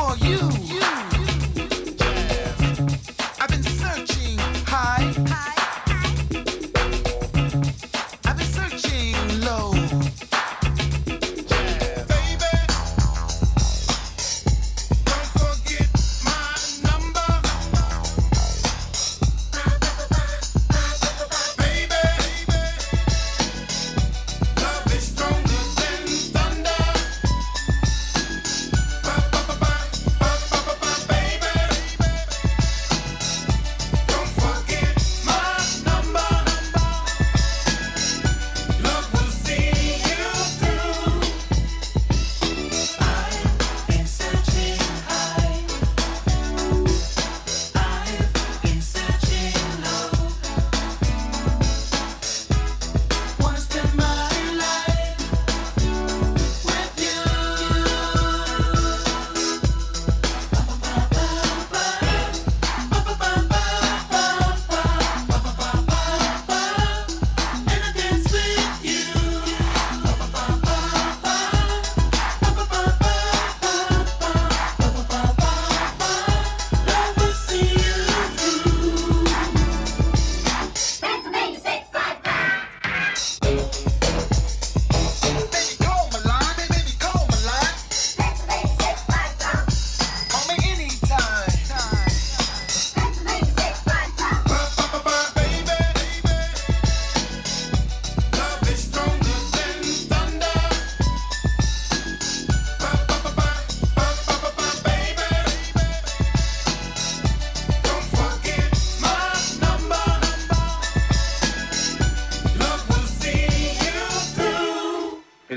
for you. you.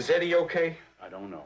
Is Eddie okay? I don't know.